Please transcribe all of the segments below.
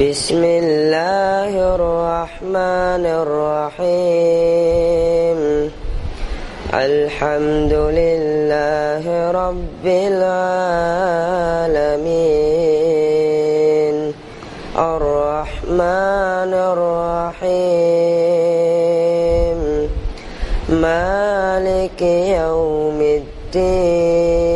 بسم الله الرحمن الرحيم. الحمد لله رب العالمين. الرحمن الرحيم. مالك يوم الدين.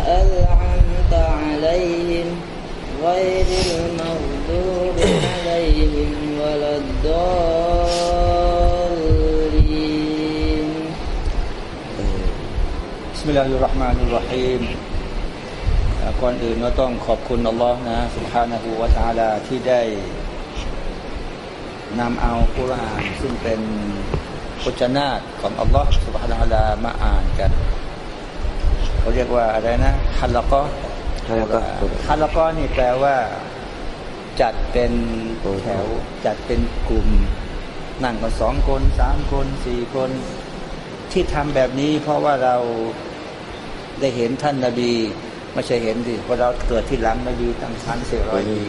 غير المغضوب عليهم ولا الضالين بسم الله الرحمن الرحيم ก่อนอื่นก็ต้องขอบคุณอัลลอฮ์นะ سبحانه และ تعالى ที่ได้นำเอาคุรานซึ่งเป็นพจนาตของอัลลอฮ์ سبحانه และ تعالى มาอ่านกัน เขาเรียกว่าอะไรนะฮัลละก อฮัลละกอฮัลละกอนี่แปลว่า จัดเป็นแถว จัดเป็นกลุ่ม นั่งกันสองคนสามคนสี่คน ที่ทำแบบนี้เพราะว่าเราได้เห็นท่านนาบีไม่ใช่เห็นสิเพราะเราเกิดที่หลังนบีตั้งพันสี่ร้อยปี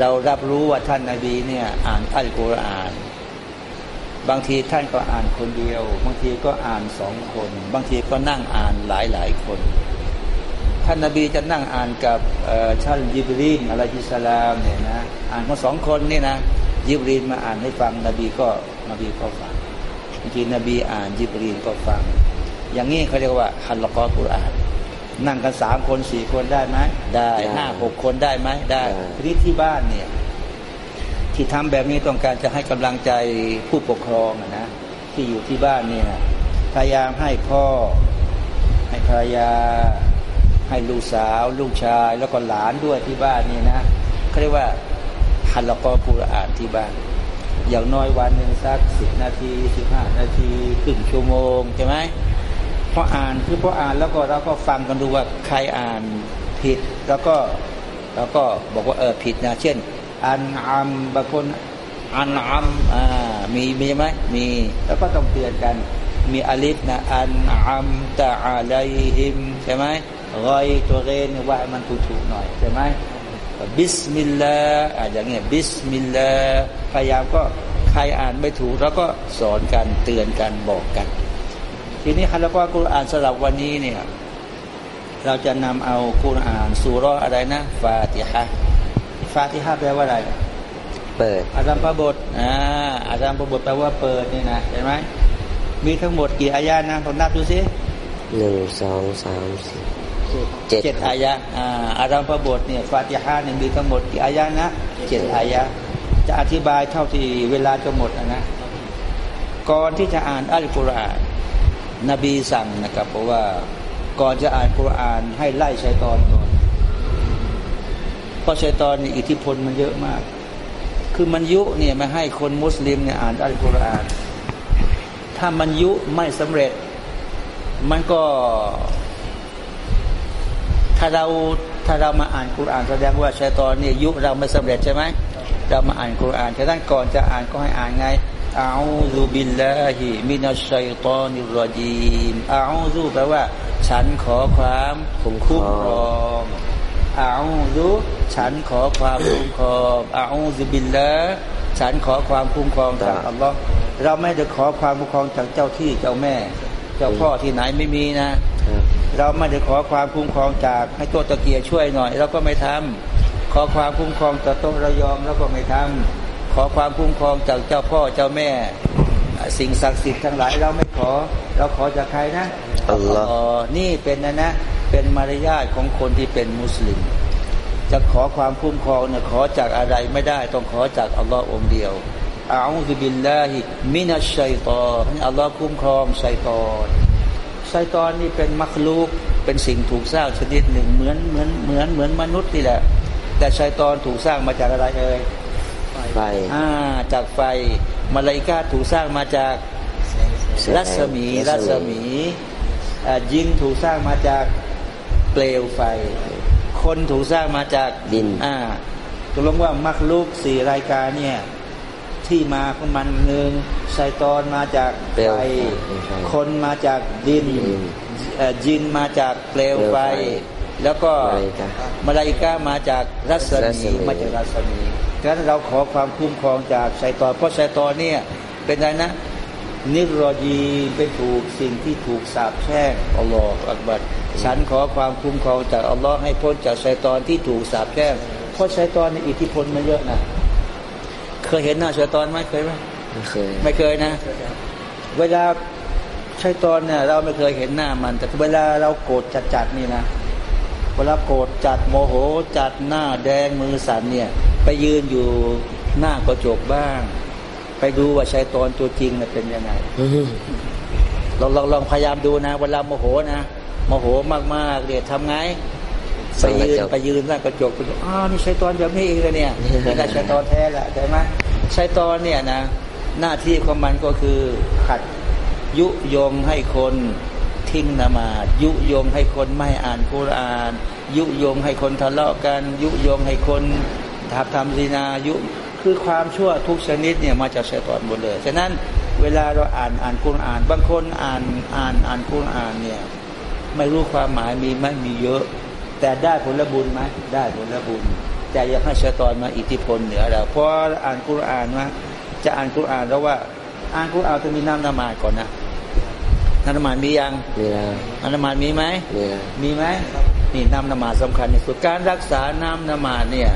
เรารับรู้ว่าท่านนาบีเนี่ย อ่านอัลกุรอาน บางทีท่านก็อ่านคนเดียว บางทีก็อ่านสองคน บางทีก็นั่งอ่านหลายหลายๆคน ท่านนาบีจะนั่งอ่านกับเอ่อท่านยิบรีนอะลัยฮิสสลามเนี่ยนะอ่านมาสองคนนี่นะยิบรีนมาอ่านให้ฟังนบีก็นบีก็ฟังบางทีนบีอ่านยิบรีนก็ฟัง อย่างนี้เขาเรียกว่าฮัลละกอกุรอานนั่งกันสามคนสี่คนได้ไหมได้ได้ห้าหกคนได้ไหมได้ได้ทีนี้ที่บ้านเนี่ยที่ทำแบบนี้ต้องการจะให้กำลังใจผู้ปกครองอะนะที่อยู่ที่บ้านเนี่ยพยายามให้พ่อให้ภรรยา ให้ลูกสาว ลูกชายแล้วก็หลานด้วยที่บ้านนี่นะเขาเรียกว่าฮัลละกอกุรอานที่บ้าน อย่างน้อยวันหนึ่งสักสิบนาทีสิบห้านาทีครึ่งชั่วโมงใช่ไหมพออ่านคือพออ่านแล้วก็เราก็ฟังกันดูว่าใครอ่านผิด แล้วก็แล้วก็บอกว่าเออผิดนะเช่น อันอัมบางคนอันอัมอ่ามีมีไหมมีแล้วก็ต้องเตือนกัน มีอลิฟนะอันอัมตะอาลัยฮิมใช่ไหม รอยตัวเรนว่าให้มันถูกๆหน่อยใช่ไหมบิสมิลลาห์อะอย่างเงี้ยบิสมิลลาห์พยายามก็ใครอ่านไม่ถูก แล้วก็สอนกันเตือนกันบอกกัน ทีนี้คันแล้วก็กุรอานสำหรับวันนี้เนี่ยเราจะนำเอากุรอานสุเราะห์อะไรนะฟาติฮะฟาติฮะแปลว่าอะไรฟเปิดอารัมพบทอ่าอารัมพบทแปลว่าเปิดนี่นะเห็นไหมมีทั้งหมดกี่อายะนะลองนับดูสิหนึ่งสองสามสี่ เจ็ดเจ็ดอายะอ่าอารัมพบทเนี่ยฟาติฮาเนี่ยมีทั้งหมดกี่อายะนะเจ็ดอายะจะอธิบายเท่าที่เวลาจะหมดนะนะก่อนที่จะอ่านอัลกุรอาน นบีสั่งนะครับ เพราะว่าก่อนจะอ่านกุรอานให้ไล่ชัยตอนก่อนเพราะชัยตอนนี่อิทธิพลมันเยอะมาก คือมันยุเนี่ยมาให้คนมุสลิมเนี่ยอ่านอัลกุรอาน ถ้ามันยุไม่สำเร็จ มันก็ ถ้าเราถ้าเรามาอ่านกุรอานแสดงว่าชัยตอนเนี่ยยุเราไม่สำเร็จใช่ไหมเรามาอ่านกุรอานฉะนั้นก่อนจะอ่านก็ให้อ่านไงأعوذ بالله من الشيطان الرجيم أعوذ แปลว่า ฉันขอความคุ้มครองأعوذ ฉันขอความคุ้มครอง أعوذ بالله ฉันขอความคุ้มครองจากอัลลอฮ์เราไม่ได้ขอความคุ้มครองจากเจ้าที่เจ้าแม่ เจ้าพ่อที่ไหนไม่มีนะครับ เราไม่ได้ขอความคุ้มครองจากให้โต๊ะตะเกียช่วยหน่อยเราก็ไม่ทำขอความคุ้มครองจากโต๊ะระยองเราก็ไม่ทำขอความคุ้มครองจากเจ้าพ่อเจ้าแม่ สิ่งศักดิ์สิทธิ์ทั้งหลายเราไม่ขอ เราขอจากใครนะอัลลอฮ์อ๋อนี่เป็นนะนะเป็นมารยาทของคนที่เป็นมุสลิม จะขอความคุ้มครองเนี่ยขอจากอะไรไม่ได้ต้องขอจากอัลลอฮ์องค์เดียวอาอูซุบิลลาฮิมินัชชัยตอนให้อัลลอฮ์คุ้มครองชัยตอน ชัยตอนนี่เป็นมักลูกเป็นสิ่งถูกสร้างชนิดหนึ่งเหมือนเหมือนเหมือนเหมือนมนุษย์นี่แหละ แต่ชัยตอนถูกสร้างมาจากอะไรเอ่ยไฟอ่าจากไฟมาลาอิกาถูกสร้างมาจากรัศมีรัศมีอ่ายินถูกสร้างมาจากเปลวไฟ คนถูกสร้างมาจากดินอ่าตกลงว่ามักลูกสี่รายการเนี่ย ที่มาของมันหนึ่งไซตอนมาจากเปลวไฟไฟคนมาจากดินดินเอ่อยินมาจากเปลวไฟเปลวไฟ แล้วก็มาลาอิกะมาลาอิกามาจากรัศรัศมีมีมาจากรัศมีฉะนั้นเราขอความคุ้มครองจากไซตอน เพราะไซตอนเนี่ยเป็นอะไรนะนิรอจีเป็นถูกสิ่งที่ถูกสาปแช่งอัลลอฮฺอักบัดฉันขอความคุ้มครองจากอัลลอฮ์ให้พ้นจากชัยตอนที่ถูกสาปแช่งเพราะชัยตอนในอิทธิพลมันเยอะนะเค ยเห็นหน้าชัยตอนไหมเคยไหมไม่เคย ไม่เคยนะ เวลาชัยตอนเนี่ย เราไม่เคยเห็นหน้ามัน แต่เวลาเราโกรธจัดๆนี่นะเวลาโกรธจัดโมโหจัดหน้าแดงมือสั่นเนี่ย ไปยืนอยู่หน้ากระจกบ้าง ไปดูว่าชัยตอนตัวจริงน่ะเป็นยังไงลองลองลองพยายามดูนะ เวลาโมโหนะโมโหมากๆเดี๋ยวทำไงส่ไปองกระยืนจกไปยืนหน้ากระจกไปดูอ้าวนี่ชัยตอนแบบนี้เองเหรอเนี่ยนี่แหละชัยตอนแท้แหละใช่ไหม ชัยตอนเนี่ยนะหน้าที่ของมันก็คือขัดยุยงให้คนทิ้งนมาดยุยงให้คนไม่อ่านกุรอาน ยุยงให้คนทะเลาะกัน ยุยงให้คนทำทำซีนายุคือความชั่วทุกชนิดเนี่ยมาจากชัยตอนหมดเลยฉะนั้นเวลาเราอ่านอ่านกุรอาน บางคนอ่านอ่านอ่านกุรอานเนี่ยไม่รู้ความหมายมีไหมมีเยอะ แต่ได้ผลบุญไหมได้ผลบุญ แต่อยังให้ชัยตอนมาอิทธิพลเหนือเราเพราะอ่านกุรอานว่าจะอ่านกุรอานแล้วว่าอ่านกุรอานต้องมีน้ำนมาดก่อนนะน้ำนมาดมียังมีแล้วน้ำนมาดมีไหมมีแล้วมีไหมนี่น้ำนมาดสำคัญที่สุดการรักษาน้ำนมาดเนี่ย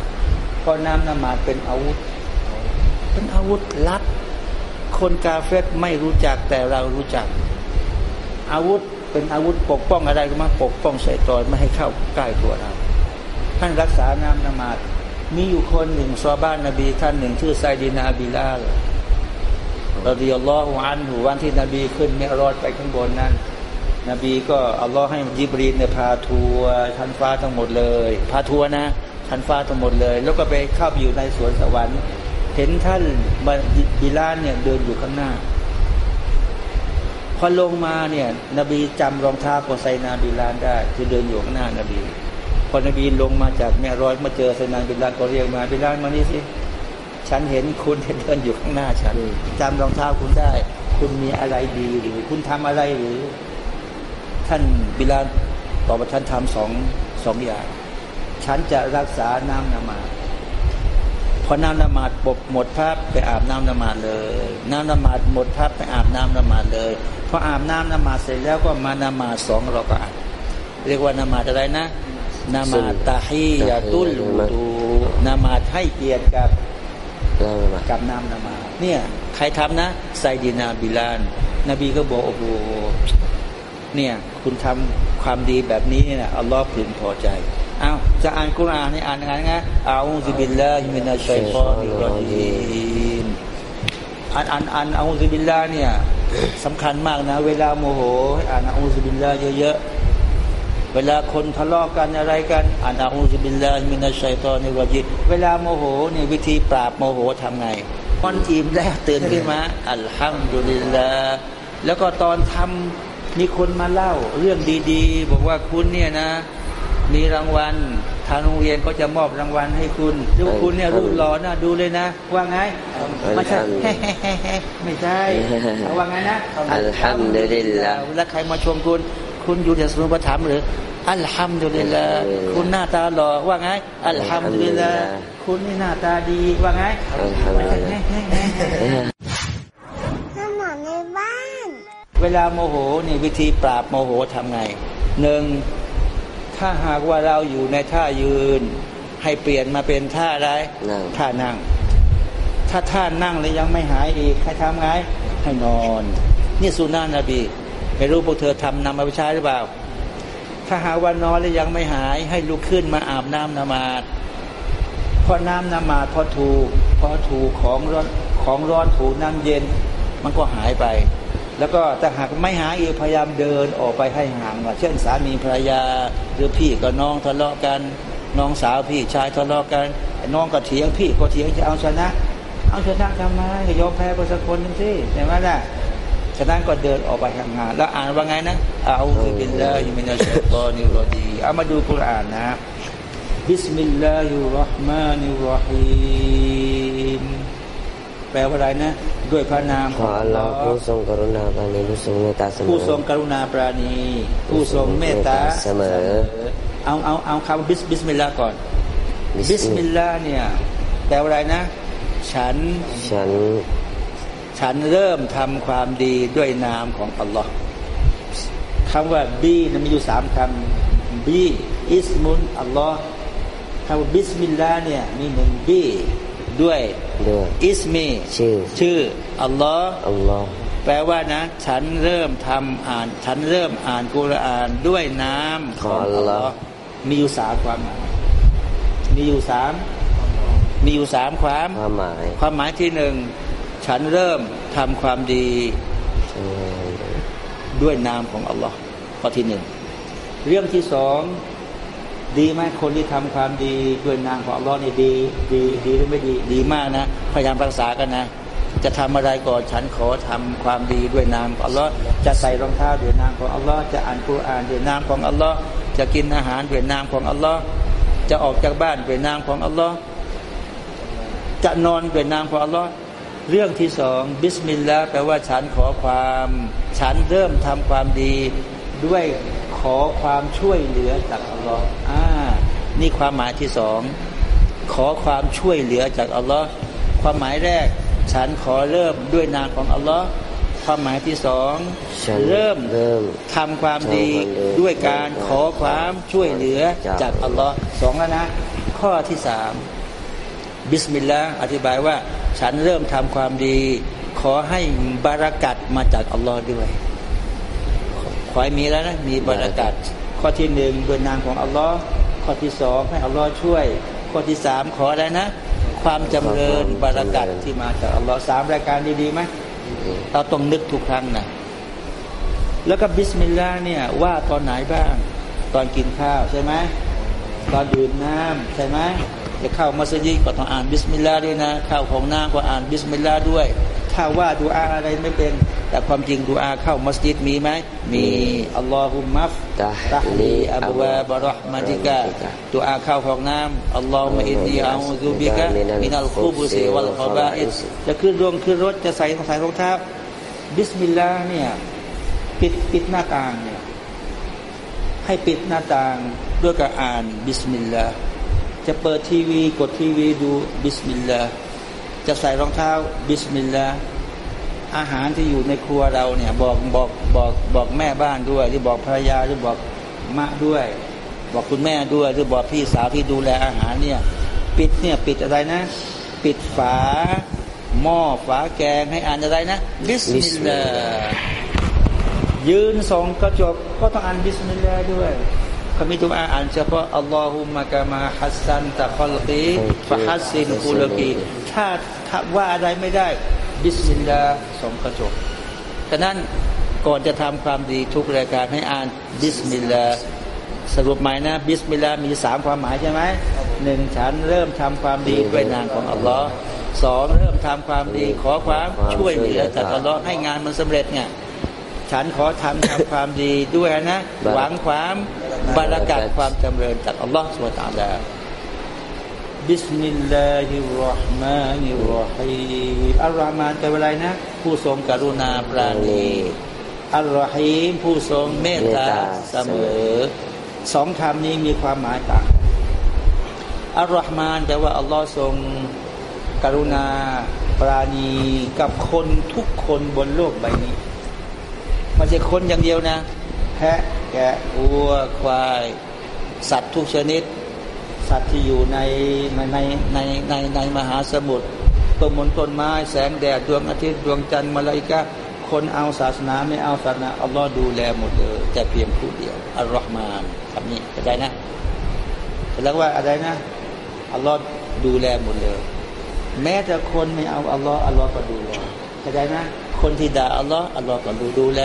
เพราะน้ำนมาดเป็นอาวุธ เป็นอาวุธลับคนกาเฟตไม่รู้จักแต่เรารู้จัก อาวุธเป็นอาวุธปกป้องอะไรก็มาปกป้องชัยตอนไม่ให้เข้าใกล้ตัวเรา ท่านรักษาน้ำนมาดมีอยู่คนหนึ่งซอบ้านนบีท่านหนึ่งชื่อไซดีนาบิลาลรดิยัลลอฮุอันหูวันที่นบีขึ้นเมรอดไปข้างบนนั้น นบีก็อัลลอฮ์ให้ยิบรีนเนี่ยพาทัวร์ชั้นฟ้าทั้งหมดเลย พาทัวร์นะชั้นฟ้าทั้งหมดเลย แล้วก็ไปเข้าไปอยู่ในสวนสวรรค์ เห็นท่านบิลาลเนี่ยเดินอยู่ข้างหน้า พอลงมาเนี่ยนบีจำรองเท้าของไซนาบิลาลได้ คือเดินอยู่ข้างหน้านบี พอนบีลงมาจากเมี๊ยะรอจมาเจอไซนาบิลาลก็เรียกมาบิลาลมานี่สิฉันเห็นคุณเดินอยู่ข้างหน้าฉันจำรองเท้าคุณได้ คุณมีอะไรดีหรือ คุณทำอะไรหรือ ท่านบิลาลตอบว่าฉันทำสองสองอย่าง ฉันจะรักษาน้ำละหมาดพอน้ำนมาดปบหมดภาพไปอาบน้ำนมาดเลย น้ำนมาดหมดภาพไปอาบน้ำนมาดเลยพออาบน้ำนมาดเสร็จแล้วก็มานมาดสองเราก็อ่านเรียกว่านมาดอะไรนะ นมาดตาฮียาตุลวูดูนมาดให้เกียรติกับนั่งละหมาดกับน้ำนมาดเนี่ยใครทำนะไซดีนาบิลาน นบีก็บอกโอ้โหเนี่ย คุณทำความดีแบบนี้เนี่ยนะอัลลอฮ์พึงพอใจอ้าวจะอ่านกุรอานให้อ่านยังไงนะأعوذ بالله من الشيطان الرجيم อ่านอ่านอ่าน أعوذ بالله เนี่ยสำคัญมากนะ เวลาโมโหให้อ่าน أعوذ بالله เยอะๆ เวลาคนทะเลาะกันอะไรกันอ่าน أعوذ بالله من الشيطان الرجيم เวลาโมโหเนี่ยวิธีปราบโมโหทำไงมันอิ่มแล้วตื่นขึ้นมา الحمد لله แล้วก็ตอนทำมีคนมาเล่าเรื่องดีๆ บอกว่าคุณเนี่ยนะ มีรางวัลทางโรงเรียนก็จะมอบรางวัลให้คุณดูคุณเนี่ยรูปหล่อนะดูเลยนะ ว่าไงไม่ใช่ไม่ใช่เอาว่าไงนะอัลฮัมดุลิลลาห์แล้วใครมาชมคุณ คุณอยู่ในสมุปถัมภ์หรืออัลฮัมดุลิลลาห์คุณหน้าตาหล่อว่าไงอัลฮัมดุลิลลาห์คุณนี่หน้าตาดีว่าไงอัลฮัมดุลิลลาห์ขนมในบ้าน เวลาโมโหนี่วิธีปราบโมโหทำไงหนึ่งถ้าหากว่าเราอยู่ในท่ายืน ให้เปลี่ยนมาเป็นท่าอะไรนั่งท่านั่ง ถ้าท่านั่งแล้วยังไม่หายอีกให้ทำไงให้นอน นี่สุนานะนบี ไม่รู้พวกเธอทำนำมาใช้หรือเปล่า ถ้าหากว่านอนแล้วยังไม่หายให้ลุกขึ้นมาอาบน้ำนมาดเพราะน้ำนมาดพอถูพอถูของร้อนของร้อนถูน้ำเย็น มันก็หายไป แล้วก็ถ้าหากไม่หายอีกพยายามเดินออกไปให้ห่างว่าเช่นสามีภรรยาหรือพี่กับน้องทะเลาะกัน น้องสาวพี่ชายทะเลาะกันน้องก็เถียงพี่ก็เถียงจะเอาชนะ เอาชนะทำไมก็ยอมแพ้ไปสักคนหนึงสิใช่ไหมล่ะ ฉะนั้นก็เดินออกไปห่างๆแล้วอ่านว่าไงนะเอาบิลลาฮิมินัชชัยฏอนิรรจีมเอามาดูกุรอานนะبسم الله الرحمن الرحيم แปลว่าอะไรนะ ด้วยพระนามขขอองอัอัลลลลออฮ์ฮ์ผู้ทรงกรุณาปราณีผู้ทรงเมตตาเสมอผู้ทรงกรุณาปราณี ผู้ทรงเมตตาเสมอ เอาเอาเอาคำ بس بسم الله ก่อน بسم الله เนี่ย แปลว่าอะไรนะ ฉันฉัน ฉันเริ่มทำความดีด้วยนามของอัลลอฮ์คำว่าบีนะมีอยู่สามคำบีอิสมุนอัลลอฮ์คำว่าบิสมิลลาห์เนี่ยมีหนึ่งบีด้วยด้วยอิสมีชื่อชื่ออัลลอฮ์อัลลอฮ์แปลว่านะ ฉันเริ่มทำอ่าน ฉันเริ่มอ่านกุรอานด้วยน้ำของอัลลอฮ์มีอยู่สามความหมายมีอยู่สามมีอยู่สามความความหมาย ความหมายที่หนึ่ง ฉันเริ่มทำความดีด้วยนามของอัลลอฮ์ข้อที่หนึ่งเรื่องที่สองดีไหมคนที่ทำความดีด้วยนามของอัลลอฮ์นี่ดี ดีดีหรือไม่ดีดีมากนะพยายามรักษากันนะ จะทำอะไรก่อนฉันขอทำความดีด้วยนามของอัลลอฮ์จะใส่รองเท้าด้วยนามของอัลลอฮ์จะอ่านกุรานด้วยนามของอัลลอฮ์จะกินอาหารด้วยนามของอัลลอฮ์จะออกจากบ้านด้วยนามของอัลลอฮ์จะนอนด้วยนามของอัลลอฮ์ เรื่องที่สองบิสมิลลาห์แปลว่าฉันขอความ ฉันเริ่มทำความดี ด้วยขอความช่วยเหลือจากอัลลอฮ์อ่านี่ความหมายที่สองขอความช่วยเหลือจากอัลลอฮ์ความหมายแรก ฉันขอเริ่มด้วยนามของอัลลอฮ์ความหมายที่สองฉันเริ่มเริ่มทำความดีทำความดีด้วยการขอความช่วยเหลือจากอัลลอฮ์สองแล้วนะ ข้อที่สามบิสมิลลาห์อธิบายว่า ฉันเริ่มทำความดี ขอให้บารักัดมาจากอัลลอฮ์ด้วย ขอให้มีแล้วนะมีบารักัดข้อที่หนึ่งด้วยนามของอัลลอฮ์ข้อที่สองให้อัลลอฮ์ช่วย ข้อที่สามขออะไรนะ ความจำเริญบารักัดที่มาจากอัลลอฮ์สามรายการดีๆไหมเราต้องนึกทุกครั้งนะแล้วก็بسم الله เนี่ยว่าตอนไหนบ้าง ตอนกินข้าวใช่ไหม ตอนดื่มน้ำใช่ไหมจะเข้ามัสยิดก็ต้องอ่านบิสมิลลาห์ด้วยนะเข้าของน้ำก็อ่านบิสมิลลาห์ด้วย ถ้าว่าดูอาอะไรไม่เป็น แต่ความจริงดูอาเข้ามัสยิดมีไหมมีอัลลอฮุมัฟตะตัฮลีลีอับวาบะเราะห์มาติกะดูอาเข้าของน้ำอัลลอฮุมะอินนีอาอูซุบิกะมินัลคุบุซิวัลขบาอิสจะขึ้นรวงขึ้นรถจะใส่ใส่รองเท้า بسم الله เนี่ยปิดปิดหน้าต่างเนี่ย ให้ปิดหน้าต่างด้วยการอ่าน بسم الله จะเปิดทีวีกดทีวีดู بسم الله จะใส่รองเท้า بسم الله อาหารที่อยู่ในครัวเราเนี่ยบอกบอกบอกบอกแม่บ้านด้วยหรือบอกภรรยาหรือบอกมะด้วย บอกคุณแม่ด้วยหรือบอกพี่สาวที่ดูแลอาหารเนี่ยปิดเนี่ยปิดอะไรนะ ปิดฝาหม้อฝาแกงให้อ่านอะไรนะบิสมิลลาห์ ยืนสองกระจกก็ต้องอ่านบิสมิลลาห์ด้วยเขามีตัวอ่านเฉพาะاللهم كما حسنت خلقي فحسن خلقي ถ้าถ้าว่าอะไรไม่ได้ บิสมิลลาห์สองกระจกฉะนั้นก่อนจะทำความดีทุกรายการให้อ่าน بسم اللهสรุปหมายนะ بسم الله มีสามความหมายใช่ไหมหนึ่งฉันเริ่มทำความดีด้วยนามของอัลลอฮ์สองเริ่มทำความดีขอความช่วยเหลือจากอัลลอฮ์ให้งานมันสำเร็จไง ฉันขอทำทำความดีด้วยนะ หวังความบารอกัตความจำเริญจากอัลลอฮ์ سبحانه وتعالى بسم الله الرحمن الرحيم الرحمن แปลว่าอะไรนะ ผู้ทรงกรุณาปราณีอัลลอฮีมผู้ทรงเมตตาเสมอสองคำนี้มีความหมายต่างอัลลอฮ์มานแปลว่าอัลลอฮ์ทรงกรุณาปราณีกับคนทุกคนบนโลกใบนี้ ไม่ใช่คนอย่างเดียวนะ แพะแกะวัวควาย สัตว์ทุกชนิด สัตว์ที่อยู่ในในในในในมหาสมุทรต้นมนต้นไม้แสงแดดดวงอาทิตย์ดวงจันทร์มาลายกาคนเอาศาสนาไม่เอาศาสนาอัลลอฮ์ดูแลหมดเลยแต่เพียงผู้เดียวอัลลอฮ์มานคำนี้เข้าใจนะแล้วว่าอะไรนะอัลลอฮ์ดูแลหมดเลย แม้แต่คนไม่เอาอัลลอฮ์อัลลอฮ์ก็ดูแลเข้าใจนะ คนที่ด่าอัลลอฮ์อัลลอฮ์ก็ดูดูแล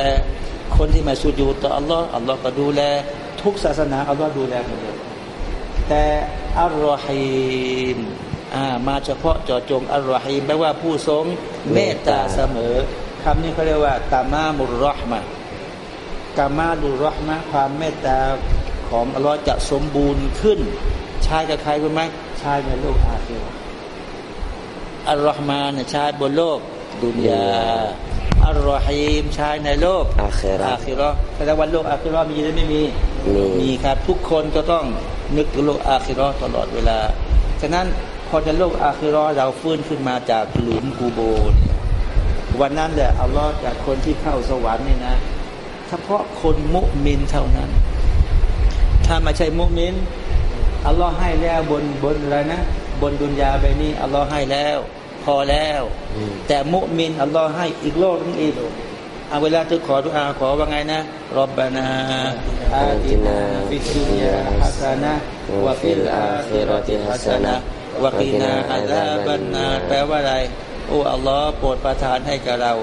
คนที่มาสุญูต่ออัลลอฮ์อัลลอฮ์ก็ดูแล ทุกศาสนาอัลลอฮ์ดูแลหมดเลยแต่อัลลอฮีมมาเฉพาะเจาะจงอัลลอฮีมแปลว่าผู้ทรงเมตตาเสมอคำนี้เขาเรียกว่าตามามุรรอห์มะกามาดุรอห์มะความเมตตาของอัลลอฮ์จะสมบูรณ์ขึ้นใช้กับใครรู้ไหมใช้ในโลกอาคีรอัลลอฮ์มาเนี่ยใช้บนโลก ดุนยาอัลลอฮีมใช้ในโลกอาเคราอาคิรอแต่วันโลกอาคิรอมีหรือไม่มีมีมีครับ ทุกคนก็ต้องนึกถึงโลกอาคิรอตลอดเวลา ฉะนั้นพอจะโลกอาคิรอเราฟื้นขึ้นมาจากหลุมกูโบเนี่ยวันนั้นแหละอัลลอฮ์จากคนที่เข้าสวรรค์นี่นะ เฉพาะคนมุมินเท่านั้น ถ้าไม่ใช่มุมินอัลลอฮ์ให้แล้วบนบนอะไรนะ บนดุนยาใบนี้อัลลอฮ์ให้แล้ว พอแล้วอืมแต่มุมินอัลลอฮ์ให้อีกโลกนึงอีกเอาเวลาที่ขอดุอาขอว่าไงนะربنا آتنا في الدنيا حسنة وفي الآخرة حسنة وقنا عذاب النار แปลว่าอะไรโอ้อัลลอฮ์โปรดประทานให้กับเรา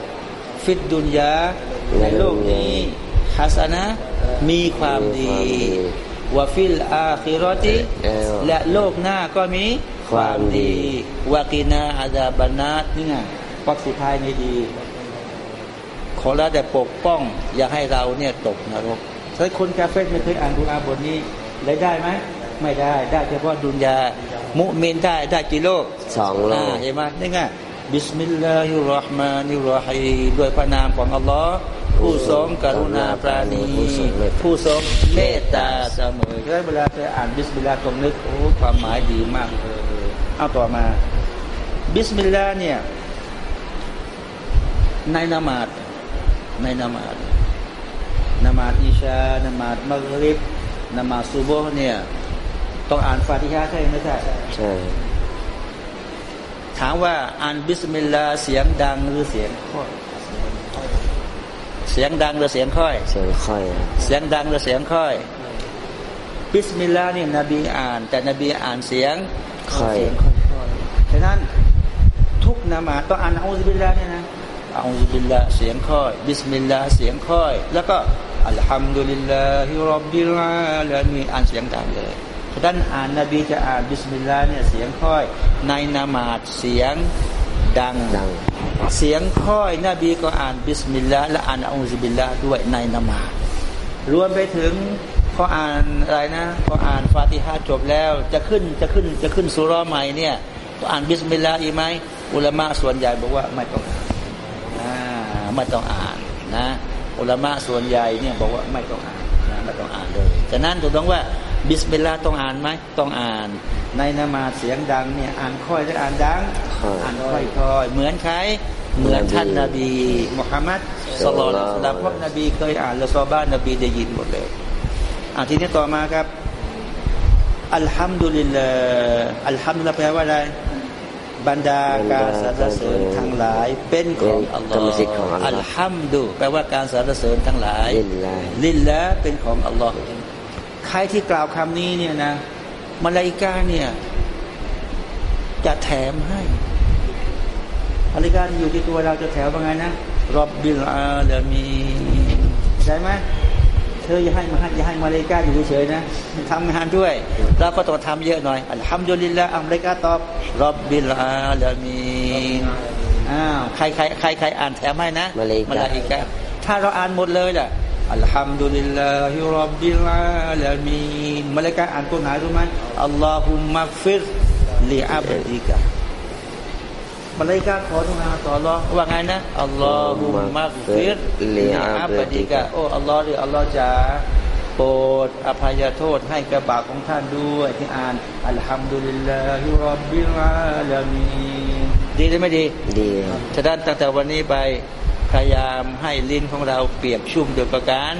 في الدنيا ในโลกนี้ حسنة มีความดี وفي الآخرة และโลกหน้าก็มี ความดี وقنا عذاب النار นี่ไงวรรคสุดท้ายในดี ขอแล้วแต่ปกป้อง อย่าให้เราเนี่ยตกนรกถ้าคนกาเฟรไม่เคยอ่านดุอาบทนี้ได้ได้ไหมไม่ได้ ได้เฉพาะ دنيا مؤمن ได้ได้กี่โลกสองโลกอ่าเห็นไหมนี่ไง بسم الله الرحمن الرحيم ด้วยพระนามของอัลลอฮ์ผู้ทรงกรุณาปราณี ผู้ทรงเมตตาเสมอฉะนั้นเวลาจะอ่าน بسم الله ต้องนึกโอ้ความหมายดีมากเลย เอาต่อมา بسم الله เนี่ยในนามาดในนามาดนามาดอิชานามาดมักริบนามาดซูโบห์เนี่ยต้องอ่านฟาติฮะใช่ไหมใช่ใช่ถามว่าอ่าน بسم الله เสียงดังหรือเสียงค่อยเสียงดังหรือเสียงค่อย เสียงค่อยครับเสียงดังหรือเสียงค่อยبسم الله นี่นบีอ่าน แต่นบีอ่านเสียงค่อยฉะนั้นทุกนามาดต้องอ่าน أعوذ بالله เนี่ยนะ أعوذ بالله เสียงค่อย بسم الله เสียงค่อย แล้วก็ الحمد لله رب العالمين อ่านเสียงดังเลยฉะนั้นอ่านนบีจะอ่าน بسم الله เนี่ยเสียงค่อย ในนามาดเสียงดังดัง เสียงค่อยนบีก็อ่าน بسم الله และอ่าน أعوذ بالله ด้วยในนามาดรวมไปถึงพออ่านอะไรนะพออ่านฟาติฮะห์จบแล้ว จะขึ้นจะขึ้นจะขึ้นสุราะห์ใหม่เนี่ยต้ องอ่านบิสมิลลาห์อีกไหมอุลามะส่วนใหญ่บอกว่าไม่ต้องอ่านอ่าไม่ต้องอ่านนะอุลามะส่วนใหญ่เนี่ยบอกว่าไม่ต้องอ่านนะไม่ต้องอ่านเลยฉะนั้นถูกต้องว่า بسم الله ต้องอ่านไหมต้องอ่าน ในนามาดเสียงดังเนี่ยอ่านค่อยหรืออ่านดังค่อยอ่านค่อยๆเหมือนใครเหมือนท่านนบีมุฮัมมัด صلى الله عليه وسلم เพราะนบีเคยอ่านแล้วซอฮาบะฮ์นบีได้ยินหมดเลยอ่าทีนี้ต่อมาครับ الحمد لله الحمد لله แปลว่าอะไร บรรดาการสรรเสริญทั้งหลาย เป็นของอัลลอฮกรรมสิทธิ์ของอัลลอฮ์ الحمد แปลว่าการสรรเสริญทั้งหลาย ลิลลาฮิลินละเป็นของอัลลอฮ์ใครที่กล่าวคำนี้เนี่ยนะมาลาอิกาเนี่ยจะแถมให้มาลาอิกาที่อยู่ที่ตัวเราจะแถมว่าไงนะ رب العالمين ใช่ไหมเธออย่าให้มาให้อย่าให้มาลาอิกาอยู่เฉยๆนะทำงานด้วยเราก็ต้องทำเยอะหน่อยอัลฮัมดุลิลละอัมริกาตอบรอบบิลอาลามีนอ้าวใครใครใครใครอ่านแถมให้นะมาลาอิกะอิกะถ้าเราอ่านหมดเลยล่ะอัลฮัมดุลิลลาฮิรับบิลอาลามีนมาเลายกาอ่านตัวไหนรู้ไหมอัลลอฮุมักฟิรลิอับดิกะ มาเลายกาขอทุกอาต่อรอว่าไงนะอัลลอฮุมักฟิรลิอับดิกะโอ้อัลลอฮ์ดิอัลลอฮ์จะโปรดอภัยโทษให้กับบาปของท่านด้วยที่อ่าน الحمد لله رب العالمين ดีหรือไม่ดี ดีครับฉะนั้นตั้งแต่วันนี้ไปพยายามให้ลิ้นของเราเปียกชุ่มโดยประการ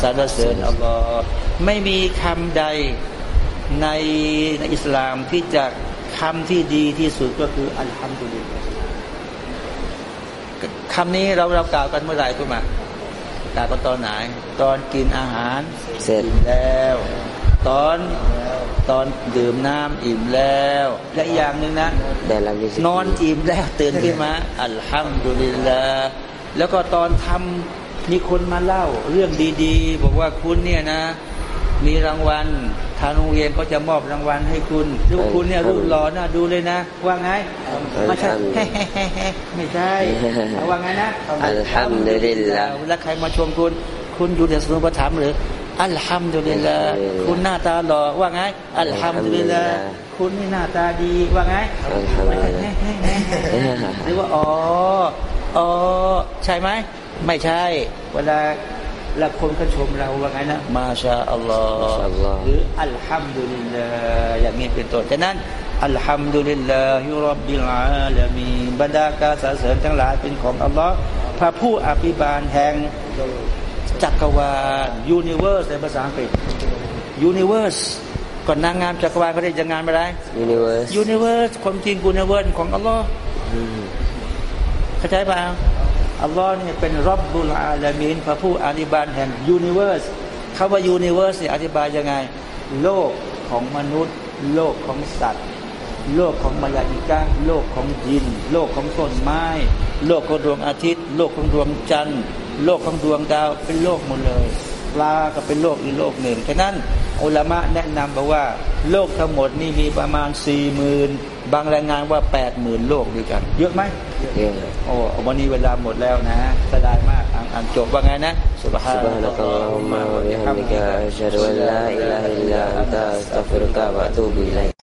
สรรเสริญอัลลอฮ์ไม่มีคำใดในในอิสลามที่จะ คำที่ดีที่สุดก็คืออัลฮัมดุลิลลาห์คำนี้เราเรากล่าวกันเมื่อไหร่ทุกมากล่าวกันตอนไหน ตอนกินอาหารเสร็จอิ่มแล้ว ตอนตอนดื่มน้ำอิ่มแล้ว และอีกอย่างหนึ่งนะได้รับวิสินอนอิ่มแล้วตื่นขึ้นมาอัลฮัมดุลิลลาห์แล้วก็ตอนทำมีคนมาเล่าเรื่องดี ๆ บอกว่าคุณเนี่ยนะ มีรางวัล ทางโรงเรียนเขาจะมอบรางวัลให้คุณลูกคุณเนี่ยรูปหล่อน่าดูเลยนะ ว่าไงไม่ใช่ไม่ใช่เอาว่าไงนะอัลฮัมดุลิลลาห์แล้วใครมาชมคุณ คุณอยู่ในสมุนประถามหรืออัลฮัมดุลิลลาห์คุณหน้าตาหล่อว่าไงอัลฮัมดุลิลลาห์คุณนี่หน้าตาดีว่าไงالحمد لله หรือว่าอ๋ออ๋อใช่ไหมไม่ใช่ เวลา แล้วคนก็ชมเราว่าไงนะ ما شاء الله ما شاء الله หรือ الحمد لله อย่างนี้เป็นต้นฉะนั้น الحمد لله رب العالمين บรรดาการสรรเสริญทั้งหลายเป็นของอัลลอฮ์พระผู้อภิบาลแห่งจักรวาล universe ในภาษาอังกฤษuniverse ก่อนนางงามจักรวาลเขาเรียกจะงานอะไร u niverse un iverse ความจริง universe ของอัลลอฮ์เข้าใจเปล่า อัลลอฮ์เนี่ยเป็น رب العالمين พระผู้อภิบาลแห่ง universe คำว่า universe เนี่ยอธิบายยังไง โลกของมนุษย์ โลกของสัตว์ โลกของมลาอิกะโลกของญิน โลกของต้นไม้ โลกของดวงอาทิตย์ โลกของดวงจันทร์ โลกของดวงดาวเป็นโลกหมดเลยปลาก็เป็นโลกอีกโลกหนึ่งฉะนั้นอุลามะแนะนำบอกว่า โลกทั้งหมดนี่มีประมาณสี่หมื่น บางรายงานว่าแปดหมื่นโลกด้วยกัน เยอะไหมเยอะโอ้วันนี้เวลาหมดแล้วนะเสียดายมากอ่านจบว่าไงนะ سبحانك اللهم وبحمدك أشهد أن لا إله إلا أنت أستغفرك وأتوب إليك